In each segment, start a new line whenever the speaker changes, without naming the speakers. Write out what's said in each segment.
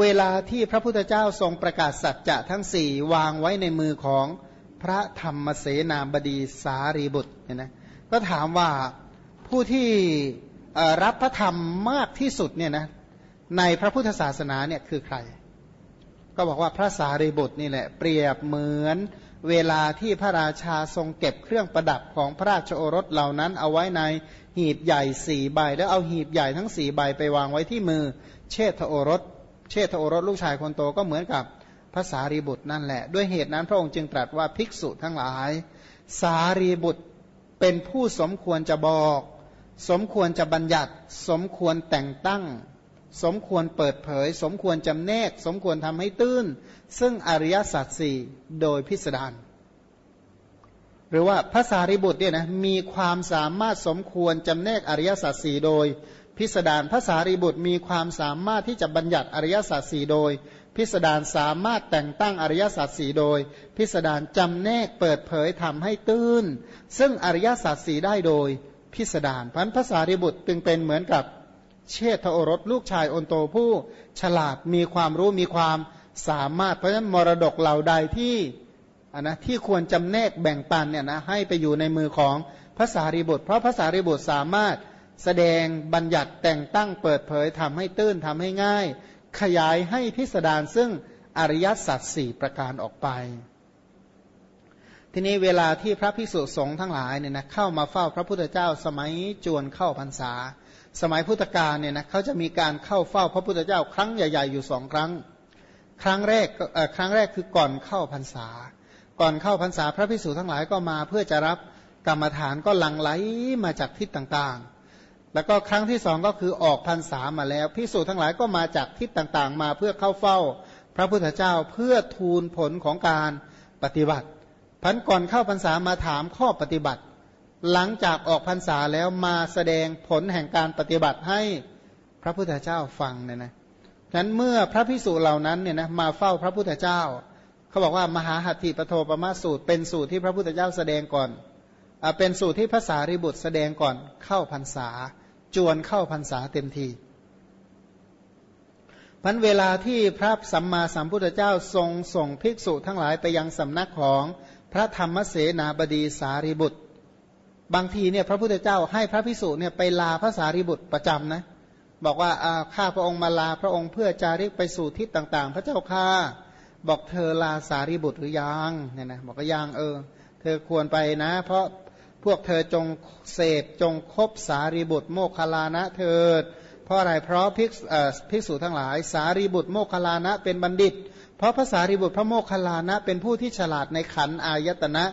เวลาที่พระพุทธเจ้าทรงประกาศสัจจะทั้งสี่วางไว้ในมือของพระธรรมเสนาบดีสารีบุตรเนี่ยนะก็ถามว่าผู้ที่รับพระธรรมมากที่สุดเนี่ยนะในพระพุทธศาสนาเนี่ยคือใคร ก็บอกว่าพระสารีบุตรนี่แหละเปรียบเหมือนเวลาที่พระราชาทรงเก็บเครื่องประดับของพระราชโอรสเหล่านั้น เอาไว้ในหีบใหญ่สี่ใบ แล้วเอาหีบใหญ่ทั้งสี่ใบไปวางไว้ที่มือเชษฐโอรส เชษฐโอรสลูกชายคนโตก็เหมือนกับพระสารีบุตรนั่นแหละ ด้วยเหตุนั้นพระองค์จึงตรัสว่าภิกษุทั้งหลาย สารีบุตรเป็นผู้สมควรจะบอก สมควรจะบัญญัติ สมควรแต่งตั้ง สมควรเปิดเผย สมควรจำแนก สมควรทำให้ตื้น ซึ่งอริยสัจสี่โดยพิสดารหรือว่าพระสารีบุตรเนี่ยนะมีความสามารถสมควรจำแนกอริยสัจสี่โดย พิสดารพระสารีบุตรมีความสามารถที่จะบัญญัติอริยสัจสี่โดย พิสดารสามารถแต่งตั้งอริยสัจสี่โดย พิสดารจำแนกเปิดเผยทำให้ตื้น ซึ่งอริยสัจสี่ได้โดย พิสดารพันพระสารีบุตรจึงเป็นเหมือนกับเชษฐโอรสลูกชายอนโตผู้ฉลาดมีความรู้มีความสามารถเพราะฉะนั้นมรดกเหล่าใดที่นนะที่ควรจำแนกแบ่งปันเนี่ยนะให้ไปอยู่ในมือของภาษารีบุตร เพราะภาษารีบุตรสามารถ แสดงบัญญัติแต่งตั้งเปิดเผยทำให้ตื้นทำให้ง่าย ขยายให้พิสดารซึ่งอริยสัจสี่ประการออกไป ทีนี้เวลาที่พระพิสุสงฆ์ทั้งหลายเนี่ยนะเข้ามาเฝ้าพระพุทธเจ้าสมัยจวนเข้าพรรษา สมัยพุทธกาลเนี่ยนะเขาจะมีการเข้าเฝ้าพระพุทธเจ้าครั้งใหญ่ ๆ อยู่สองครั้ง ครั้งแรกครั้งแรกคือก่อนเข้าพรรษา ก่อนเข้าพรรษาพระพิสุทั้งหลายก็มาเพื่อจะรับกรรมฐานก็หลั่งไหลมาจากทิศต่างๆ แล้วก็ครั้งที่สองก็คือออกพรรษามาแล้วพิสุทั้งหลายก็มาจากทิศต่างๆ มาเพื่อเข้าเฝ้า พระพุทธเจ้าเพื่อทูลผลของการปฏิบัติพันก่อนเข้าพรรษามาถามข้อปฏิบัติ หลังจากออกพรรษาแล้วมาแสดงผลแห่งการปฏิบัติให้พระพุทธเจ้าฟังเนี่ยนะนั้นเมื่อพระพิสุเหล่านั้นเนี่ยนะมาเฝ้าพระพุทธเจ้า เขาบอกว่ามหาหัตถิปโทปมาสูตร เป็นสูตรที่พระพุทธเจ้าแสดงก่อนเป็นสูตรที่ภาษาริบุตรแสดงก่อนเข้าพรรษา จวนเข้าพรรษาเต็มทีพันเวลาที่พระสัมมาสัมพุทธเจ้าทรงส่งภิกษุทั้งหลายไปยังสำนักของพระธรรมเสนาบดีสารีบุตร บางทีเนี่ยพระพุทธเจ้าให้พระภิกษุเนี่ยไปลาพระสารีบุตรประจำนะ บอกว่าข้าพระองค์มาลาพระองค์เพื่อจาริกไปสู่ทิศต่างๆ พระเจ้าค่าบอกเธอลาสารีบุตรหรือยังเนี่ยนะบอกก็ยังเออ เธอควรไปนะ เพราะ พวกเธอจงเสพจงคบสารีบุตรโมคคลานะเถิด เพราะอะไรเพราะภิกภิกษุทั้งหลาย สารีบุตรโมคคลานะเป็นบัณฑิต เพราะพระสารีบุตรพระโมคคลานะ เป็นผู้ที่ฉลาดในขันอายตนะ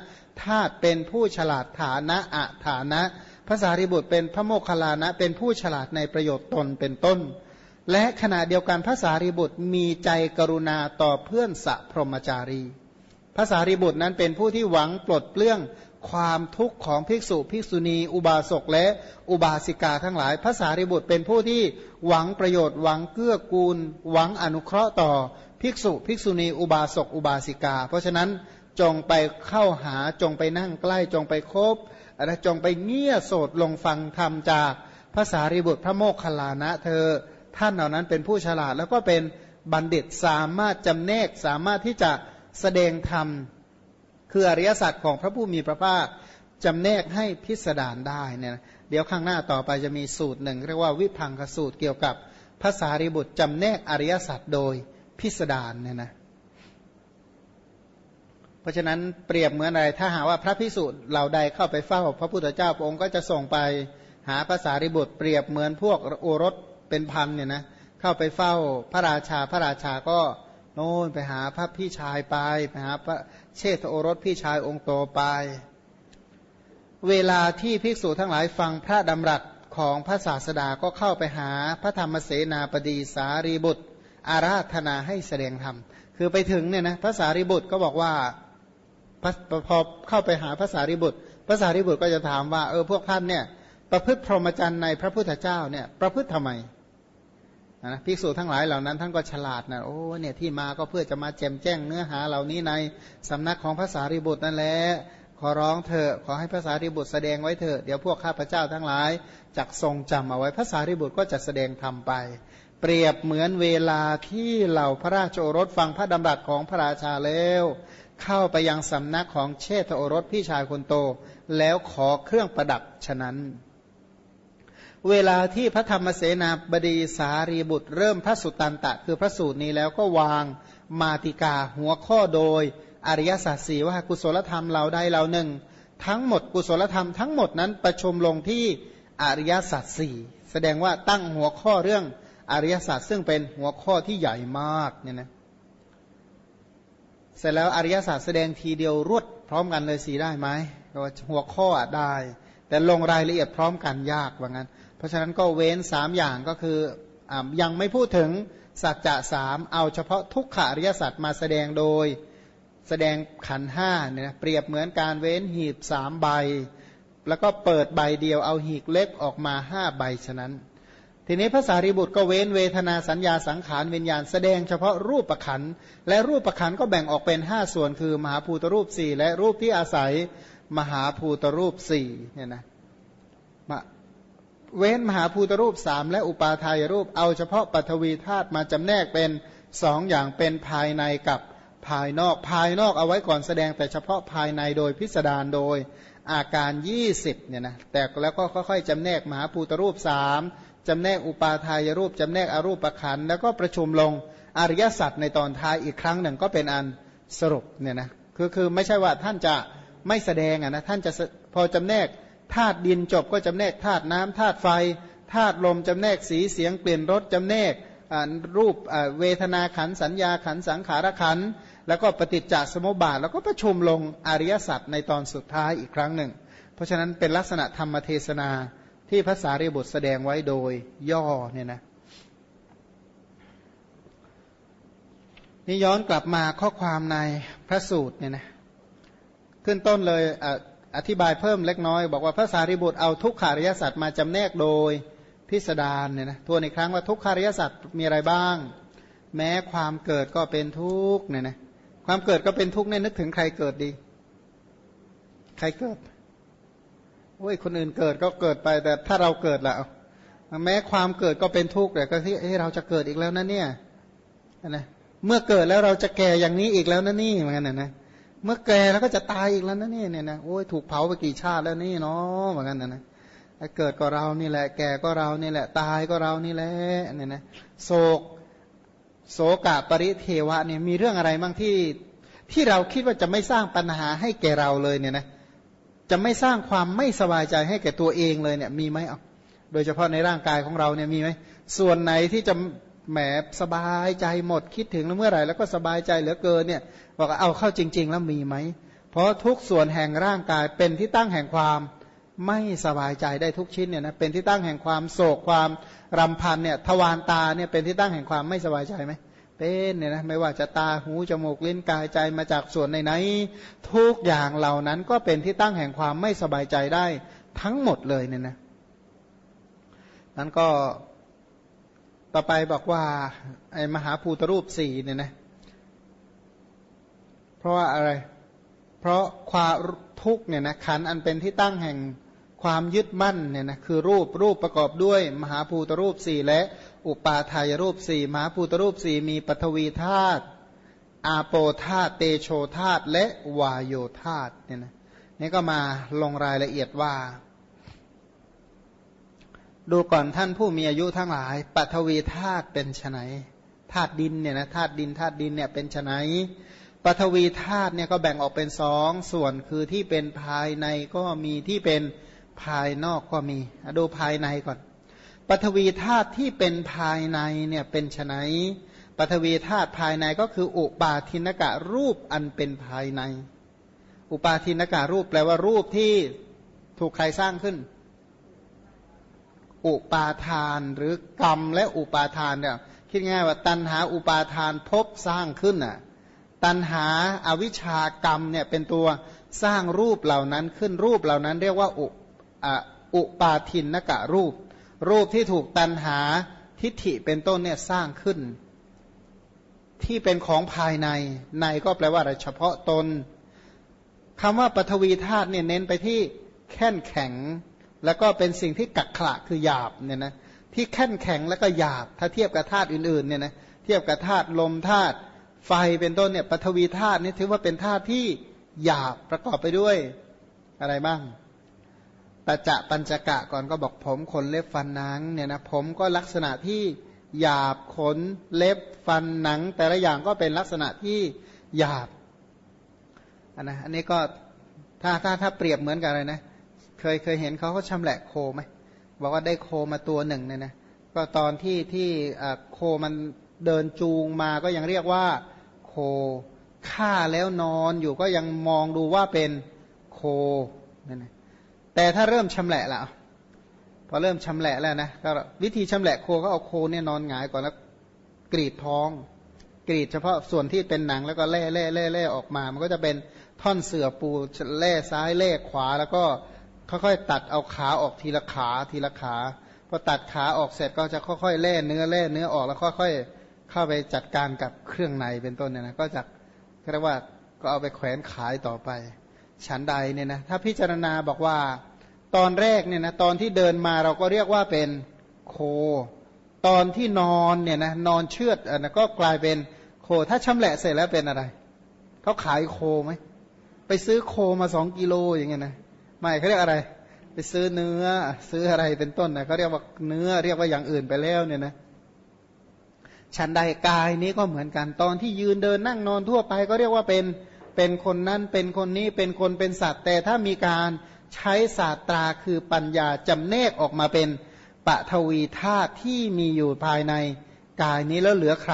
ธาตุเป็นผู้ฉลาดฐานะอะฐานะพระสารีบุตรเป็นพระโมคคลานะ เป็นผู้ฉลาดในประโยชน์ตนเป็นต้น และขณะเดียวกันพระสารีบุตรมีใจกรุณาต่อเพื่อนสัพรมจารีพระสารีบุตรนั้นเป็นผู้ที่หวังปลดเปลื้อง ความทุกข์ของภิกษุภิกษุณี อุบาสกและอุบาสิกาทั้งหลายพระสารีบุตรเป็นผู้ที่หวังประโยชน์หวังเกื้อกูล หวังอนุเคราะห์ต่อภิกษุภิกษุณี อุบาสกอุบาสิกา เพราะฉะนั้นจงไปเข้าหาจงไปนั่งใกล้จงไปคบและจงไปเงี่ยโสดลงฟังธรรมจากพระสารีบุตรพระโมคคัลลานะเธอ ท่านเหล่านั้นเป็นผู้ฉลาดแล้วก็เป็นบัณฑิตสามารถจำแนกสามารถที่จะแสดงธรรม คืออริยสัจของพระผู้มีพระภาคจำแนกให้พิสดารได้เนี่ยเดี๋ยวข้างหน้าต่อไปจะมีสูตรหนึ่งเรียกว่าวิพังคสูตรเกี่ยวกับภาษาริบุตรจำแนกอริยสัจโดยพิสดารเนี่ยนะเพราะฉะนั้นเปรียบเหมือนอะไร ถ้าหาว่าพระพิสุเหล่าใดเข้าไปเฝ้า พระพุทธเจ้าพระองค์ก็จะส่งไปหาภาษาริบุตร เปรียบเหมือนพวกโอรสเป็นพันเนี่ยนะเข้าไปเฝ้าพระราชาพระราชาก็โน่นไปหาพระพี่ชายไปไปหาพระ เชษฐโอรสพี่ชายองค์โตไป เวลาที่ภิกษุทั้งหลายฟังพระดำรัสของพระศาสดาก็เข้าไปหาพระธรรมเสนาบดีสารีบุตร อาราธนาให้แสดงธรรม คือไปถึงเนี่ยนะพระสารีบุตรก็บอกว่าพอเข้าไปหาพระสารีบุตร พระสารีบุตรก็จะถามว่าเออพวกท่านเนี่ยประพฤติพรหมจรรย์ในพระพุทธเจ้าเนี่ยประพฤติทำไม นะภิกษุทั้งหลายเหล่านั้นท่านก็ฉลาดนะโอ้เนี่ยที่มาก็เพื่อจะมาแจมแจ้งเนื้อหาเหล่านี้ในสำนักของภาษาริบุตรนั่นแหละขอร้องเถอะขอให้ภาษาริบุตรแสดงไว้เถอะเดี๋ยวพวกข้าพเจ้าทั้งหลายจักทรงจำเอาไว้ภาษาริบุตรก็จะแสดงทำไป เปรียบเหมือนเวลาที่เหล่าพระราชโอรสฟังพระดำรัสของพระราชาแล้ว เข้าไปยังสำนักของเชษฐโอรสพี่ชายคนโต แล้วขอเครื่องประดับฉะนั้น เวลาที่พระธรรมเสนาบดีสารีบุตร เริ่มพระสุตตันตะ คือพระสูตรนี้แล้วก็วางมาติกาหัวข้อโดย อริยสัจสีว่ากุศลธรรมเราได้เราหนึ่ง ทั้งหมดกุศลธรรมทั้งหมดนั้นประชุมลงที่อริยสัจสี่แสดงว่าตั้งหัวข้อเรื่องอริยสัจซึ่งเป็นหัวข้อที่ใหญ่มากเนี่ยนะเสร็จแล้วอริยสัจแสดงทีเดียวรวดพร้อมกันเลยสีได้ไหมหัวข้อได้ แต่ลงรายละเอียดพร้อมกันยากว่างั้น เพราะฉะนั้นก็เว้นสามอย่างก็คืออยังไม่พูดถึงสัจจะสามเอาเฉพาะทุกขอริยสัจมาแสดงโดยแสดงขันห้าเนี่ยเปรียบเหมือนการเว้นหีบสามใบ แล้วก็เปิดใบเดียวเอาหีบเล็กออกมาห้าใบฉะนั้น ทีนี้ภาษาริบุตรก็เว้นเวทนาสัญญาสังขารวิญญาณแสดงเฉพาะรูปประขันและรูปประขันก็แบ่งออกเป็นห้าส่วนคือ มหาภูตรูปสี่และรูปที่อาศัย มหาภูตรูปสี่เนี่ยนะเว้นมหาภูตรูปสามและอุปาทายรูปเอาเฉพาะปัทวีธาตุมาจำแนกเป็นสองอย่างเป็นภายในกับภายนอกภายนอกเอาไว้ก่อนแสดงแต่เฉพาะภายในโดยพิสดารโดยอาการ 20เนี่ยนะแต่แล้วก็ค่อยๆจำแนกมหาภูตรูปสามจำแนกอุปาทายรูปจำแนกอรูปประคันแล้วก็ประชุมลงอริยสัจในตอนท้ายอีกครั้งหนึ่งก็เป็นอันสรุปเนี่ยนะคือคือไม่ใช่ว่าท่านจะ ไม่แสดงอะนะท่านจะพอจำแนกธาตุดินจบก็จำแนกธาตุน้ำธาตุไฟธาตุลมจำแนกสีเสียงเปลี่ยนรสจำแนกรูปเวทนาขันสัญญาขันสังขารขันแล้วก็ปฏิจจสมุปบาท แล้วก็ประชุมลงอริยสัจในตอนสุดท้ายอีกครั้งหนึ่ง เพราะฉะนั้นเป็นลักษณะธรรมเทศนาที่ภาษารีบุตรแสดงไว้โดยย่อเนี่ยนะนี่ย้อนกลับมาข้อความในพระสูตรเนี่ยนะ ขึ้นต้นเลยอธิบายเพิ่มเล็กน้อย บอกว่าพระสารีบุตรเอาทุกขาริยสัจมาจำแนกโดยพิสดารเนี่ยนะทวนอีกครั้งว่าทุกขาริยสัจมีอะไรบ้าง แม้ความเกิดก็เป็นทุกข์เนี่ยนะความเกิดก็เป็นทุกข์เนี่ยนึกถึงใครเกิดดี ใครเกิดโอ้ยคนอื่นเกิดก็เกิดไป แต่ถ้าเราเกิดแล้วแม้ความเกิดก็เป็นทุกข์แต่ก็ที่เอ้เราจะเกิดอีกแล้วนะเนี่ยนะเมื่อเกิดแล้วเราจะแก่อย่างนี้อีกแล้วนะนี่เหมือนกันนะนะ เมื่อแก่แล้วก็จะตายอีกแล้วนะนี่เนี่ยนะโอ้ยถูกเผาไปกี่ชาติแล้วนี่เนาะเหมือนกันนะนะเกิดก็เรานี่แหละ แก่ก็เรานี่แหละ ตายก็เรานี่แหละเนี่ยนะโศกโสกะปริเทวะเนี่ยมีเรื่องอะไรบ้างที่ที่เราคิดว่าจะไม่สร้างปัญหาให้แก่เราเลยเนี่ยนะจะไม่สร้างความไม่สบายใจให้แก่ตัวเองเลยเนี่ยมีไหมเอาโดยเฉพาะในร่างกายของเราเนี่ยมีไหมส่วนไหนที่จะ แหมสบายใจหมดคิดถึงแล้วเมื่อไหร่แล้วก็สบายใจเหลือเกินเนี่ยบอกเอาเข้าจริง ๆ แล้วมีไหม เพราะทุกส่วนแห่งร่างกายเป็นที่ตั้งแห่งความไม่สบายใจได้ทุกชิ้นเนี่ยนะเป็นที่ตั้งแห่งความโศกความรำพันเนี่ยทวารตาเนี่ยเป็นที่ตั้งแห่งความไม่สบายใจไหมเป็นเนี่ยนะไม่ว่าจะตาหูจมูกลิ้นกายใจมาจากส่วนไหนๆทุกอย่างเหล่านั้นก็เป็นที่ตั้งแห่งความไม่สบายใจได้ทั้งหมดเลยเนี่ยนะนั้นก็ ต่อไปบอกว่า ไอ้มหาภูตรูปสี่เนี่ยนะ เพราะว่าอะไร เพราะความทุกเนี่ยนะขันอันเป็นที่ตั้งแห่งความยึดมั่นเนี่ยนะคือรูปรูปประกอบด้วย มหาภูตรูปสี่และ อุปาทายรูปสี่มหาภูตรูปสี่มีปฐวีธาตุอาโปธาตุเตโชธาตุและวายโยธาตุเนี่ยนะนี่ก็มาลงรายละเอียดว่า ดูก่อนท่านผู้มีอายุทั้งหลายปฐวีธาตุเป็นไนธาตุดินเนี่ยนะธาตุดินธาตุดินเนี่ยเป็นไนปฐวีธาตุเนี่ยก็แบ่งออกเป็นสองส่วนคือที่เป็นภายในก็มีที่เป็นภายนอกก็มีดูภายในก่อนปฐวีธาตุที่เป็นภายในเนี่ยเป็นไนปฐวีธาตุภายในก็คืออุปาทินกะรูปอันเป็นภายใน อุปาทินกะรูปแปลว่ารูปที่ถูกใครสร้างขึ้น อุปาทานหรือกรรมและอุปาทานเนี่ยคิดง่ายว่าตันหาอุปาทานพบสร้างขึ้นอะตันหาอาวิชากรรมเนี่ยเป็นตัวสร้างรูปเหล่านั้นขึ้นรูปเหล่านั้นเรียกว่าอุอุปาทินนกะรูป รูปที่ถูกตันหาทิฏฐิเป็นต้นเนี่ยสร้างขึ้น ที่เป็นของภายในในก็แปลว่าอะไรเฉพาะตนคำว่าปฐวีธาตุเนี่ยเน้นไปที่แข็งแข็ง แล้วก็เป็นสิ่งที่กักขระคือหยาบเนี่ยนะที่แข็งแข็งแล้วก็หยาบ ถ้าเทียบกับธาตุอื่นๆเนี่ยนะเทียบกับธาตุลมธาตุไฟเป็นต้นเนี่ยปฐวีธาตุนี่ถือว่าเป็นธาตุที่หยาบประกอบไปด้วยอะไรบ้างปัจจะปัญจกะก่อนก็บอกผมขนเล็บฟันหนังเนี่ยนะผมก็ลักษณะที่หยาบขนเล็บฟันหนัง แต่ละอย่างก็เป็นลักษณะที่หยาบอันนะอันนี้ก็ถ้าถ้าถ้าเปรียบเหมือนกันเลยนะ เคยเคยเห็นเขาเขาชำแหละโคไหมบอกว่าได้โคมาตัวหนึ่งเนี่ยนะก็ตอนที่ที่โคมันเดินจูงมาก็ยังเรียกว่าโคฆ่าแล้วนอนอยู่ก็ยังมองดูว่าเป็นโคนั่นนะแต่ถ้าเริ่มชำแหละละพอเริ่มชำแหละแล้วนะก็วิธีชำแหละโคก็เอาโคเนี่ยนอนหงายก่อนแล้วกรีดท้อง กรีดเฉพาะส่วนที่เป็นหนังแล้วก็แล่แล่แล่แล่ออกมา มันก็จะเป็นท่อนเสือปูแล่ซ้ายแล่ขวาแล้วก็ ค่อยๆตัดเอาขาออกทีละขาทีละขาพอตัดขาออกเสร็จก็จะค่อยๆแล่เนื้อแล่เนื้อออกแล้วค่อยๆเข้าไปจัดการกับเครื่องในเป็นต้นเนี่ยนะก็จะเรียกว่าก็เอาไปแขวนขายต่อไป ฉันใดเนี่ยนะถ้าพิจารณาบอกว่าตอนแรกเนี่ยนะตอนที่เดินมาเราก็เรียกว่าเป็นโค ตอนที่นอนเนี่ยนะนอนเชือดอันนะก็กลายเป็นโค ถ้าชำแหละเสร็จแล้วเป็นอะไรเขาขายโคไหมไปซื้อโคมาสองกิโลอย่างเงี้ยนะ ไม่เขาเรียกอะไร ไปซื้อเนื้อ ซื้ออะไรเป็นต้นนะเขาเรียกว่าเนื้อเรียกว่าอย่างอื่นไปแล้วเนี่ยนะฉันใดกายนี้ก็เหมือนกันตอนที่ยืนเดินนั่งนอนทั่วไปก็เรียกว่าเป็นเป็นคนนั้นเป็นคนนี้เป็นคนเป็นสัตว์ แต่ถ้ามีการใช้ศาสตราคือปัญญาจำแนกออกมาเป็นปะทวีธาตุที่มีอยู่ภายในกายนี้แล้วเหลือใคร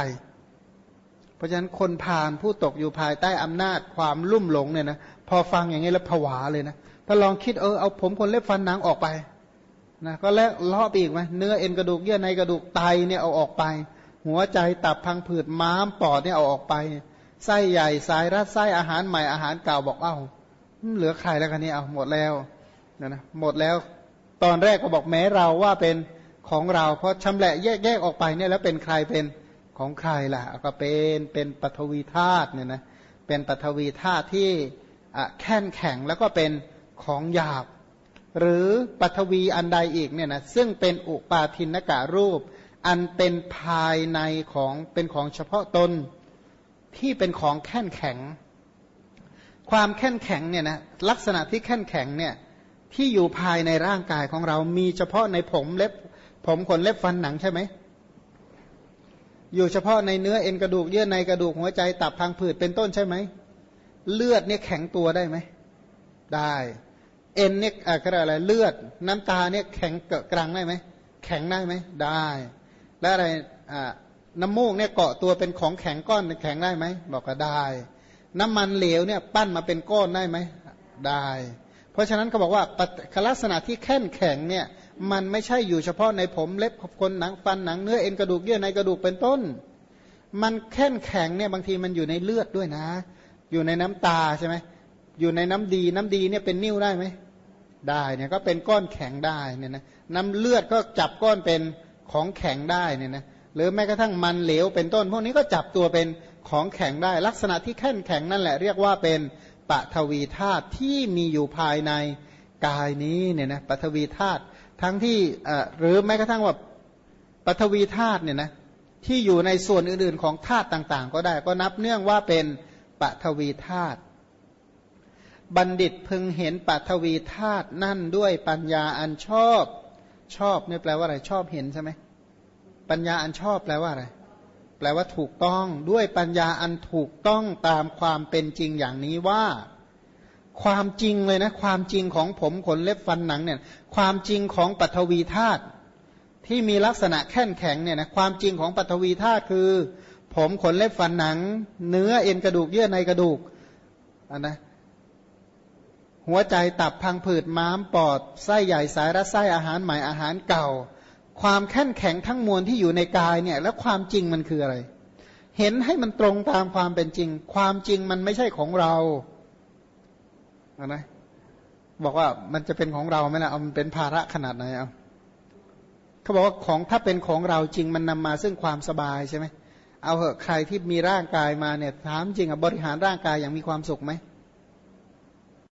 เพราะฉะนั้นคนผ่านผู้ตกอยู่ภายใต้อำนาจความลุ่มหลงเนี่ยนะพอฟังอย่างนี้แล้วผวาเลยนะ ถ้าลองคิดเออเอาผมคนเล็บฟันหนังออกไปนะก็แล้วเลาะไปอีกไหมเนื้อเอ็นกระดูกเยื่อในกระดูกไตเนี่ยเอาออกไป หัวใจตับพังผืดม้ามปอดเนี่ยเอาออกไปไส้ใหญ่สายรัดไส้อาหารใหม่อาหารเก่าบอกเอา้าเหลือใครแล้วกันนี่เอาหมดแล้วนะนะหมดแล้ว ตอนแรกก็บอกแม้เราว่าเป็นของเรา เพราะชำแหละแยกแยกออกไปเนี่ยแล้วเป็นใครเป็นของใครล่ะก็เป็นเป็นปฐวีธาตุเนี่ยนะเป็นปฐวีธาตุที่แข็งแข็งแล้วก็เป็น ของหยาบ หรือปฐวีอันใดอีกเนี่ยนะซึ่งเป็นอุปาทินกะรูป อันเป็นภายในของเป็นของเฉพาะตนที่เป็นของแข็งแข็ง ความแข็งแข็งเนี่ยนะลักษณะที่แข็งแข็งเนี่ยที่อยู่ภายในร่างกายของเรามีเฉพาะในผมเล็บ ผมขนเล็บฟันหนังใช่ไหมอยู่เฉพาะในเนื้อเอ็นกระดูกเยื่อในกระดูกหัวใจตับพังผืดเป็นต้นใช่ไหมเลือดเนี่ยแข็งตัวได้ไหม ได้ เอ็นเนี่ยอะไรเลือด น้ำตาเนี่ยแข็งเกะกรังได้ไหมแข็งได้ไหมได้ แล้วอะไรอ่าน้ำมูกเนี่ยเกาะตัวเป็นของแข็งก้อนแข็งได้ไหมบอกก็ได้ น้ำมันเหลวเนี่ยปั้นมาเป็นก้อนได้ไหมได้ เพราะฉะนั้นเขาบอกว่าลักษณะที่แข็งแข็งเนี่ยมันไม่ใช่อยู่เฉพาะในผมเล็บคนหนังฟันหนังเนื้อเอ็นกระดูกเยื่อในกระดูกเป็นต้น มันแข็งแข็งเนี่ยบางทีมันอยู่ในเลือดด้วยนะ อยู่ในน้ำตาใช่ไหมอยู่ในน้ำดีน้ำดีเนี่ยเป็นนิ่วได้ไหม ได้เนี่ยก็เป็นก้อนแข็งได้เนี่ยนะน้ำเลือดก็จับก้อนเป็นของแข็งได้เนี่ยนะหรือแม้กระทั่งมันเหลวเป็นต้น พวกนี้ก็จับตัวเป็นของแข็งได้ ลักษณะที่แข็งแข็งนั่นแหละเรียกว่าเป็นปฐวีธาตุที่มีอยู่ภายในกายนี้เนี่ยนะปฐวีธาตุทั้งที่หรือแม้กระทั่งว่าปฐวีธาตุเนี่ยนะที่อยู่ในส่วนอื่นๆ ของธาตุต่างๆ ก็ได้ก็นับเนื่องว่าเป็นปฐวีธาตุ บัณฑิตพึงเห็นปฐวีธาตุนั่นด้วยปัญญาอันชอบชอบเนี่ยแปลว่าอะไรชอบเห็นใช่ไหมปัญญาอันชอบแปลว่าอะไรแปลว่าถูกต้องด้วยปัญญาอันถูกต้องตามความเป็นจริงอย่างนี้ว่า ความจริงเลยนะ ความจริงของผมขนเล็บฟันหนังเนี่ย ความจริงของปัทวีธาตุที่มีลักษณะแข็งแข็งเนี่ยนะความจริงของปัทวีธาตุคือ ผมขนเล็บฟันหนัง เนื้อเอ็นกระดูกเยื่อในกระดูกอันนะ หัวใจตับพังผืดม้ามปอดไส้ใหญ่สายรัดไส้อาหารใหม่อาหารเก่า ความแข็งแข็งทั้งมวลที่อยู่ในกายเนี่ยแล้วความจริงมันคืออะไร เห็นให้มันตรงตามความเป็นจริง ความจริงมันไม่ใช่ของเรานะบอกว่ามันจะเป็นของเราไหมล่ะเอามันเป็นภาระขนาดไหนเอาเขาบอกว่าของถ้าเป็นของเราจริงมันนำมาซึ่งความสบายใช่ไหมเอาเหอะใครที่มีร่างกายมาเนี่ยถามจริงอะบริหารร่างกายอย่างมีความสุขไหม